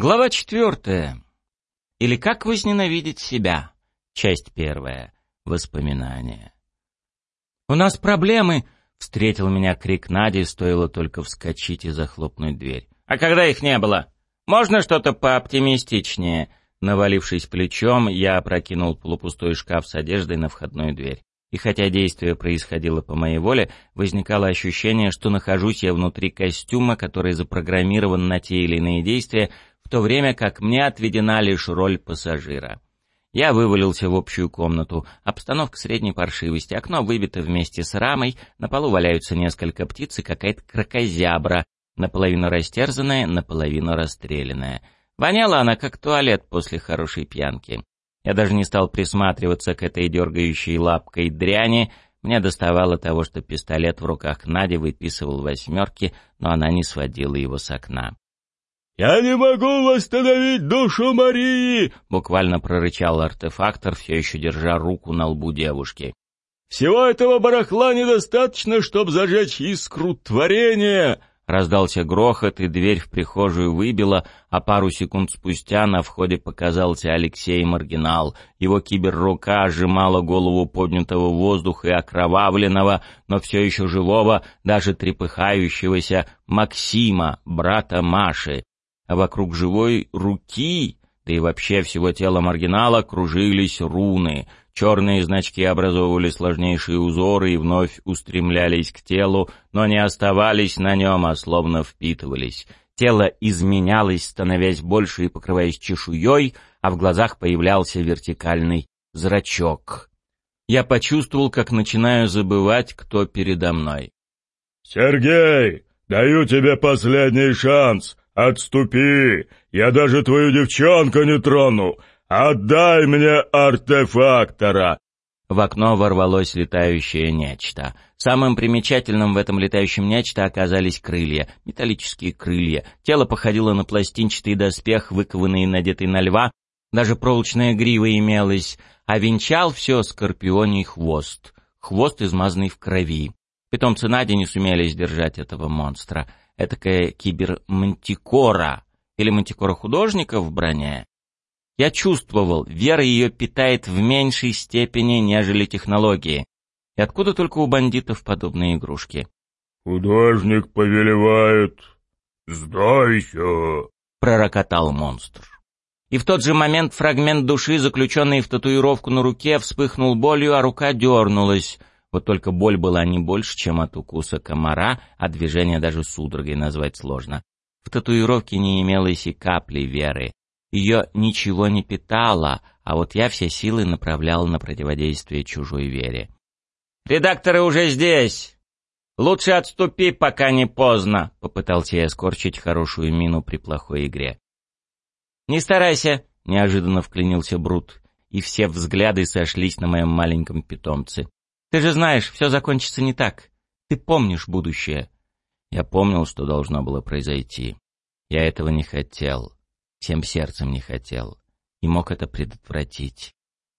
Глава четвертая. Или как возненавидеть себя. Часть первая. Воспоминания. «У нас проблемы!» — встретил меня крик Нади, стоило только вскочить и захлопнуть дверь. «А когда их не было? Можно что-то пооптимистичнее?» Навалившись плечом, я опрокинул полупустой шкаф с одеждой на входную дверь. И хотя действие происходило по моей воле, возникало ощущение, что нахожусь я внутри костюма, который запрограммирован на те или иные действия, то время как мне отведена лишь роль пассажира. Я вывалился в общую комнату. Обстановка средней паршивости. Окно выбито вместе с рамой. На полу валяются несколько птиц и какая-то крокозябра, наполовину растерзанная, наполовину расстрелянная. Воняла она, как туалет после хорошей пьянки. Я даже не стал присматриваться к этой дергающей лапкой дряни. Мне доставало того, что пистолет в руках Нади выписывал восьмерки, но она не сводила его с окна. «Я не могу восстановить душу Марии!» — буквально прорычал артефактор, все еще держа руку на лбу девушки. «Всего этого барахла недостаточно, чтобы зажечь искру творения!» Раздался грохот, и дверь в прихожую выбила, а пару секунд спустя на входе показался Алексей Маргинал. Его киберрука сжимала голову поднятого воздуха и окровавленного, но все еще живого, даже трепыхающегося Максима, брата Маши а вокруг живой руки, да и вообще всего тела маргинала, кружились руны. Черные значки образовывали сложнейшие узоры и вновь устремлялись к телу, но не оставались на нем, а словно впитывались. Тело изменялось, становясь больше и покрываясь чешуей, а в глазах появлялся вертикальный зрачок. Я почувствовал, как начинаю забывать, кто передо мной. «Сергей, даю тебе последний шанс. «Отступи! Я даже твою девчонку не трону! Отдай мне артефактора!» В окно ворвалось летающее нечто. Самым примечательным в этом летающем нечто оказались крылья, металлические крылья. Тело походило на пластинчатый доспех, выкованный и надетый на льва. Даже проволочная грива имелась, а венчал все скорпионий хвост. Хвост, измазанный в крови. Питомцы Нади не сумели сдержать этого монстра этакая кибермантикора или мантикора художника в броне. Я чувствовал, вера ее питает в меньшей степени, нежели технологии. И откуда только у бандитов подобные игрушки? «Художник повелевает, сдайся!» — пророкотал монстр. И в тот же момент фрагмент души, заключенный в татуировку на руке, вспыхнул болью, а рука дернулась. Вот только боль была не больше, чем от укуса комара, а движение даже судорогой назвать сложно. В татуировке не имелось и капли веры. Ее ничего не питало, а вот я все силы направлял на противодействие чужой вере. «Редакторы уже здесь! Лучше отступи, пока не поздно!» — попытался я скорчить хорошую мину при плохой игре. «Не старайся!» — неожиданно вклинился Брут, и все взгляды сошлись на моем маленьком питомце. Ты же знаешь, все закончится не так. Ты помнишь будущее. Я помнил, что должно было произойти. Я этого не хотел. Всем сердцем не хотел. И мог это предотвратить.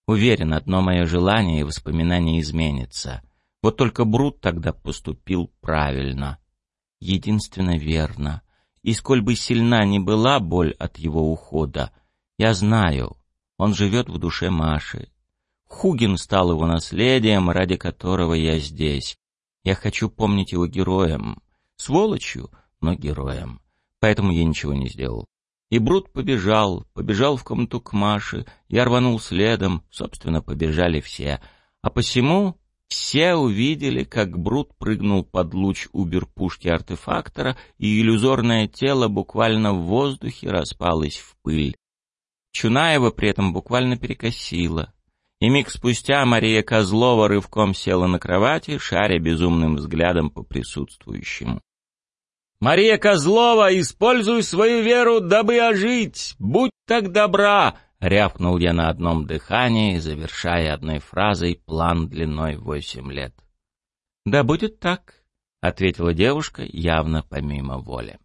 Уверен, одно мое желание и воспоминание изменится. Вот только Брут тогда поступил правильно. Единственно верно. И сколь бы сильна ни была боль от его ухода, я знаю, он живет в душе Маши, Хугин стал его наследием, ради которого я здесь. Я хочу помнить его героем. Сволочью, но героем. Поэтому я ничего не сделал. И Брут побежал, побежал в комнату к Маше, я рванул следом, собственно, побежали все. А посему все увидели, как Брут прыгнул под луч убер-пушки артефактора, и иллюзорное тело буквально в воздухе распалось в пыль. Чунаева при этом буквально перекосила и миг спустя Мария Козлова рывком села на кровати, шаря безумным взглядом по присутствующим. «Мария Козлова, используй свою веру, дабы ожить! Будь так добра!» — рявкнул я на одном дыхании, завершая одной фразой план длиной восемь лет. «Да будет так», — ответила девушка, явно помимо воли.